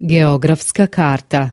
Geografska karta.